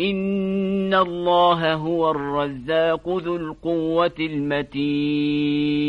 إن الله هو الرزاق ذو القوة المتين